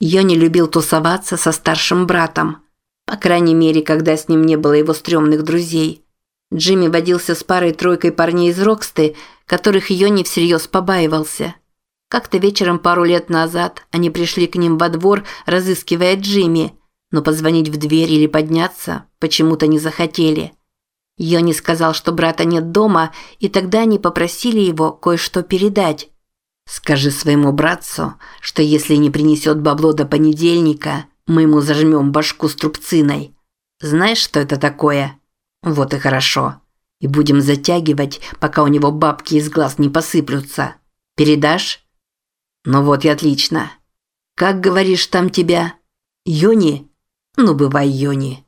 Йони любил тусоваться со старшим братом. По крайней мере, когда с ним не было его стрёмных друзей. Джимми водился с парой-тройкой парней из Роксты, которых Йони всерьез побаивался. Как-то вечером пару лет назад они пришли к ним во двор, разыскивая Джимми, но позвонить в дверь или подняться почему-то не захотели. Йони сказал, что брата нет дома, и тогда они попросили его кое-что передать. «Скажи своему братцу, что если не принесет бабло до понедельника, мы ему зажмем башку с трубциной. Знаешь, что это такое? Вот и хорошо. И будем затягивать, пока у него бабки из глаз не посыплются. Передашь?» «Ну вот и отлично. Как говоришь там тебя? Йони? Ну, бывай, Йони».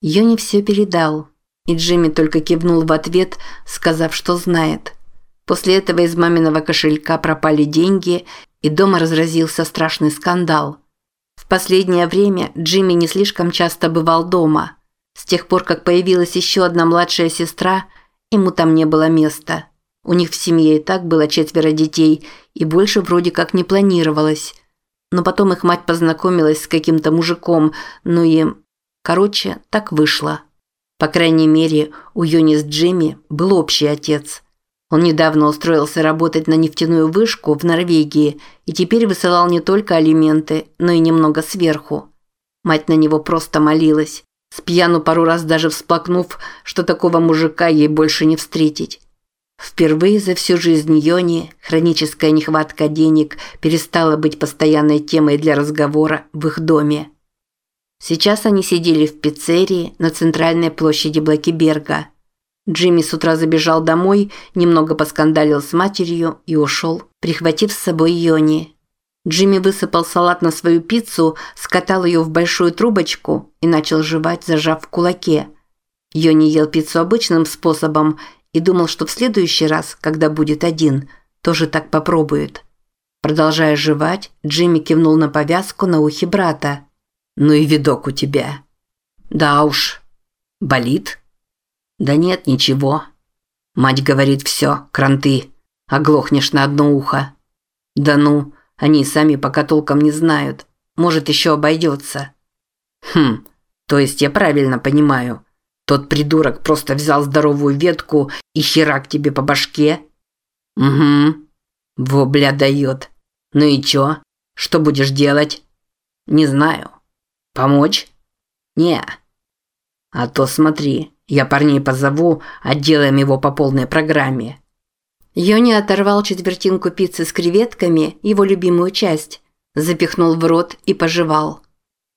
Йони все передал. И Джимми только кивнул в ответ, сказав, что знает. После этого из маминого кошелька пропали деньги, и дома разразился страшный скандал. В последнее время Джимми не слишком часто бывал дома. С тех пор, как появилась еще одна младшая сестра, ему там не было места. У них в семье и так было четверо детей, и больше вроде как не планировалось. Но потом их мать познакомилась с каким-то мужиком, ну и... Короче, так вышло. По крайней мере, у Йони с Джимми был общий отец. Он недавно устроился работать на нефтяную вышку в Норвегии и теперь высылал не только алименты, но и немного сверху. Мать на него просто молилась, с пьяну пару раз даже всплакнув, что такого мужика ей больше не встретить. Впервые за всю жизнь Йони хроническая нехватка денег перестала быть постоянной темой для разговора в их доме. Сейчас они сидели в пиццерии на центральной площади Блэкиберга. Джимми с утра забежал домой, немного поскандалил с матерью и ушел, прихватив с собой Йони. Джимми высыпал салат на свою пиццу, скатал ее в большую трубочку и начал жевать, зажав в кулаке. Йони ел пиццу обычным способом и думал, что в следующий раз, когда будет один, тоже так попробует. Продолжая жевать, Джимми кивнул на повязку на ухе брата. Ну и видок у тебя. Да уж. Болит? Да нет, ничего. Мать говорит, все, кранты. Оглохнешь на одно ухо. Да ну, они сами пока толком не знают. Может, еще обойдется. Хм, то есть я правильно понимаю. Тот придурок просто взял здоровую ветку и херак тебе по башке? Угу. Во, бля, дает. Ну и чё? Что будешь делать? Не знаю. Помочь? Не. А то смотри, я парней позову, отделаем его по полной программе. Йони оторвал четвертинку пиццы с креветками, его любимую часть, запихнул в рот и пожевал.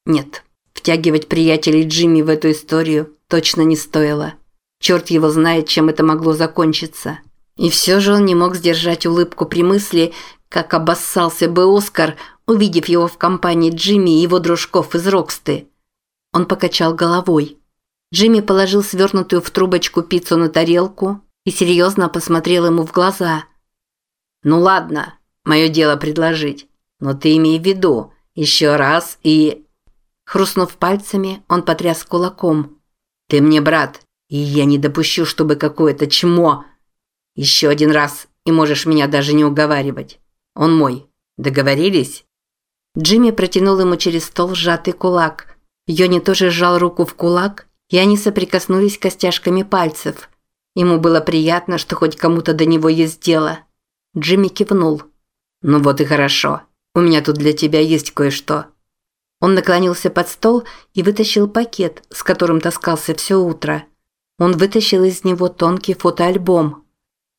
Нет, втягивать приятелей Джимми в эту историю точно не стоило. Черт его знает, чем это могло закончиться. И все же он не мог сдержать улыбку при мысли, как обоссался бы Оскар, увидев его в компании Джимми и его дружков из Роксты. Он покачал головой. Джимми положил свернутую в трубочку пиццу на тарелку и серьезно посмотрел ему в глаза. «Ну ладно, мое дело предложить, но ты имей в виду, еще раз и...» Хрустнув пальцами, он потряс кулаком. «Ты мне брат, и я не допущу, чтобы какое-то чмо...» «Еще один раз, и можешь меня даже не уговаривать. Он мой. Договорились?» Джимми протянул ему через стол сжатый кулак. Йони тоже сжал руку в кулак, и они соприкоснулись костяшками пальцев. Ему было приятно, что хоть кому-то до него есть дело. Джимми кивнул. «Ну вот и хорошо. У меня тут для тебя есть кое-что». Он наклонился под стол и вытащил пакет, с которым таскался все утро. Он вытащил из него тонкий фотоальбом.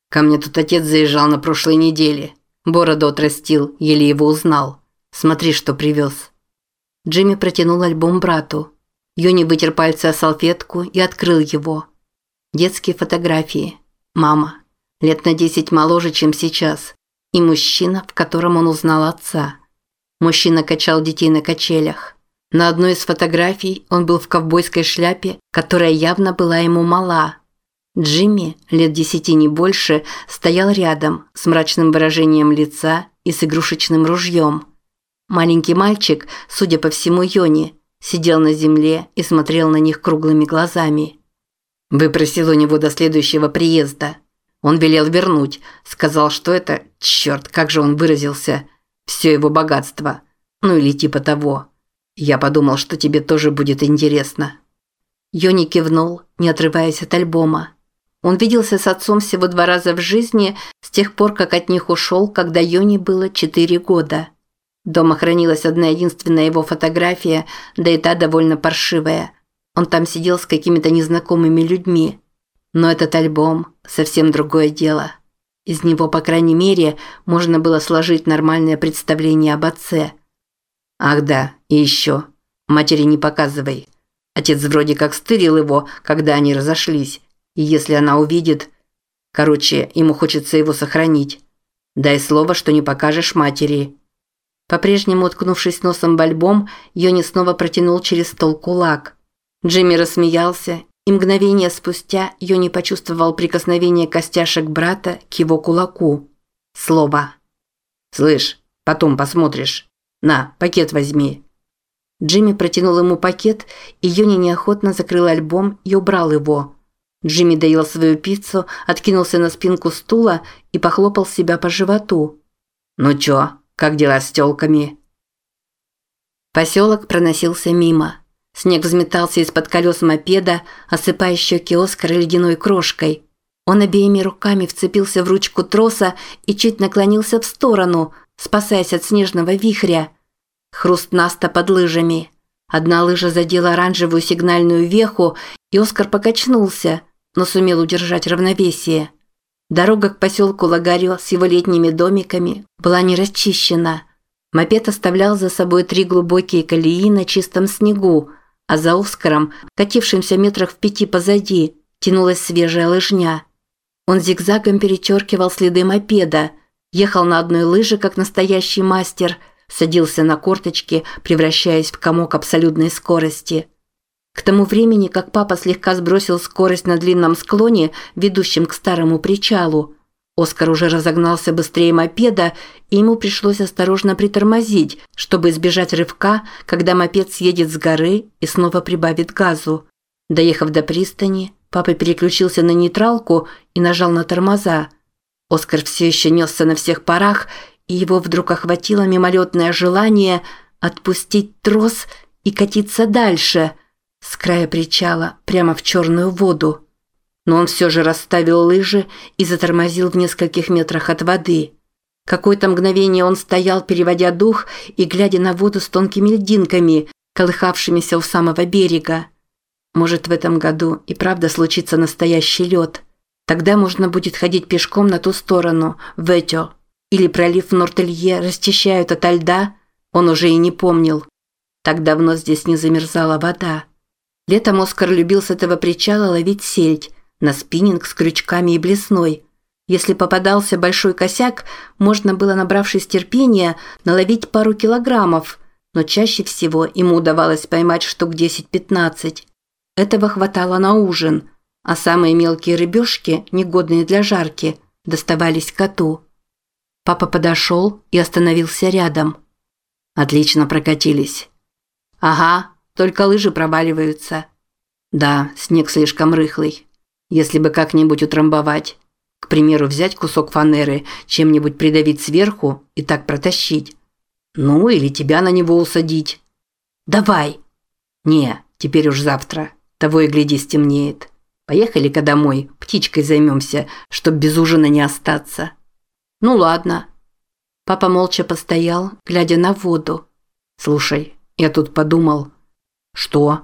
«Ко мне тут отец заезжал на прошлой неделе. Бороду отрастил, еле его узнал. Смотри, что привез». Джимми протянул альбом брату. Юни вытер пальцы о салфетку и открыл его. Детские фотографии. Мама. Лет на десять моложе, чем сейчас. И мужчина, в котором он узнал отца. Мужчина качал детей на качелях. На одной из фотографий он был в ковбойской шляпе, которая явно была ему мала. Джимми, лет десяти не больше, стоял рядом с мрачным выражением лица и с игрушечным ружьем. Маленький мальчик, судя по всему Йони, сидел на земле и смотрел на них круглыми глазами. Выпросил у него до следующего приезда. Он велел вернуть, сказал, что это, черт, как же он выразился, все его богатство. Ну или типа того. Я подумал, что тебе тоже будет интересно». Йони кивнул, не отрываясь от альбома. Он виделся с отцом всего два раза в жизни с тех пор, как от них ушел, когда Йони было четыре года. Дома хранилась одна единственная его фотография, да и та довольно паршивая. Он там сидел с какими-то незнакомыми людьми. Но этот альбом – совсем другое дело. Из него, по крайней мере, можно было сложить нормальное представление об отце. Ах да, и еще. Матери не показывай. Отец вроде как стырил его, когда они разошлись. И если она увидит... Короче, ему хочется его сохранить. Дай слово, что не покажешь матери. По-прежнему уткнувшись носом в альбом, Йони снова протянул через стол кулак. Джимми рассмеялся, и мгновение спустя Йони почувствовал прикосновение костяшек брата к его кулаку. Слово. «Слышь, потом посмотришь. На, пакет возьми». Джимми протянул ему пакет, и Йони неохотно закрыл альбом и убрал его. Джимми доел свою пиццу, откинулся на спинку стула и похлопал себя по животу. «Ну чё, как дела с тёлками?» Поселок проносился мимо. Снег взметался из-под колес мопеда, осыпая щеки Оскара ледяной крошкой. Он обеими руками вцепился в ручку троса и чуть наклонился в сторону, спасаясь от снежного вихря. Хруст наста под лыжами. Одна лыжа задела оранжевую сигнальную веху, и Оскар покачнулся – но сумел удержать равновесие. Дорога к поселку Лагарё с его летними домиками была не расчищена. Мопед оставлял за собой три глубокие колеи на чистом снегу, а за Оскаром, катившимся метрах в пяти позади, тянулась свежая лыжня. Он зигзагом перечеркивал следы мопеда, ехал на одной лыже, как настоящий мастер, садился на корточки, превращаясь в комок абсолютной скорости – к тому времени, как папа слегка сбросил скорость на длинном склоне, ведущем к старому причалу, Оскар уже разогнался быстрее мопеда, и ему пришлось осторожно притормозить, чтобы избежать рывка, когда мопед съедет с горы и снова прибавит газу. Доехав до пристани, папа переключился на нейтралку и нажал на тормоза. Оскар все еще несся на всех парах, и его вдруг охватило мимолетное желание отпустить трос и катиться дальше – с края причала прямо в черную воду. Но он все же расставил лыжи и затормозил в нескольких метрах от воды. Какое-то мгновение он стоял, переводя дух и глядя на воду с тонкими льдинками, колыхавшимися у самого берега. Может, в этом году и правда случится настоящий лед. Тогда можно будет ходить пешком на ту сторону, в Этё. Или пролив в Нортелье расчищают ото льда, он уже и не помнил. Так давно здесь не замерзала вода. Летом Оскар любил с этого причала ловить сельдь на спиннинг с крючками и блесной. Если попадался большой косяк, можно было, набравшись терпения, наловить пару килограммов, но чаще всего ему удавалось поймать штук 10-15. Этого хватало на ужин, а самые мелкие рыбешки, негодные для жарки, доставались коту. Папа подошел и остановился рядом. Отлично прокатились. Ага, только лыжи проваливаются. Да, снег слишком рыхлый. Если бы как-нибудь утрамбовать. К примеру, взять кусок фанеры, чем-нибудь придавить сверху и так протащить. Ну, или тебя на него усадить. Давай. Не, теперь уж завтра. Того и гляди стемнеет. Поехали-ка домой, птичкой займемся, чтоб без ужина не остаться. Ну ладно. Папа молча постоял, глядя на воду. Слушай, я тут подумал, «Что?»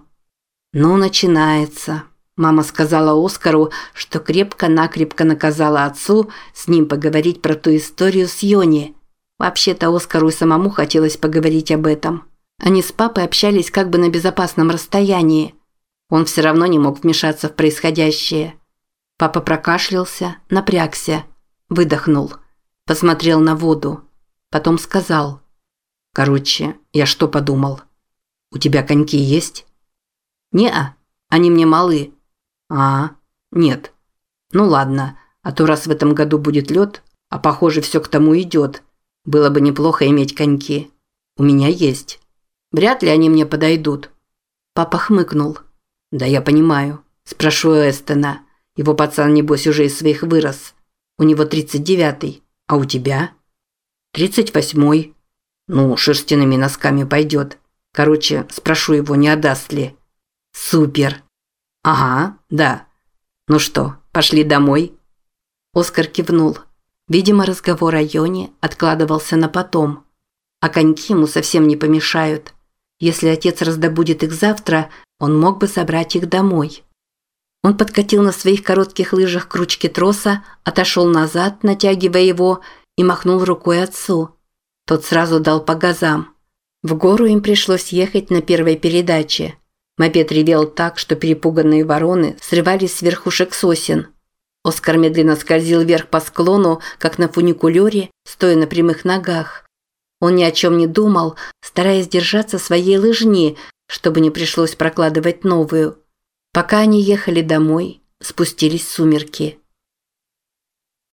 «Ну, начинается». Мама сказала Оскару, что крепко-накрепко наказала отцу с ним поговорить про ту историю с Йони. Вообще-то Оскару и самому хотелось поговорить об этом. Они с папой общались как бы на безопасном расстоянии. Он все равно не мог вмешаться в происходящее. Папа прокашлялся, напрягся, выдохнул, посмотрел на воду. Потом сказал. «Короче, я что подумал?» У тебя коньки есть? Не-а, они мне малы. А, нет. Ну ладно, а то раз в этом году будет лед, а похоже все к тому идет, было бы неплохо иметь коньки. У меня есть. Вряд ли они мне подойдут. Папа хмыкнул. Да я понимаю. Спрошу Эстона. Его пацан, небось, уже из своих вырос. У него тридцать девятый. А у тебя? Тридцать восьмой. Ну, шерстяными носками пойдет. Короче, спрошу его, не отдаст ли. Супер. Ага, да. Ну что, пошли домой? Оскар кивнул. Видимо, разговор о Йоне откладывался на потом. А коньки ему совсем не помешают. Если отец раздобудет их завтра, он мог бы собрать их домой. Он подкатил на своих коротких лыжах к ручке троса, отошел назад, натягивая его, и махнул рукой отцу. Тот сразу дал по газам. В гору им пришлось ехать на первой передаче. Мопед ревел так, что перепуганные вороны срывались с верхушек сосен. Оскар медленно скользил вверх по склону, как на фуникулере, стоя на прямых ногах. Он ни о чем не думал, стараясь держаться своей лыжни, чтобы не пришлось прокладывать новую. Пока они ехали домой, спустились сумерки.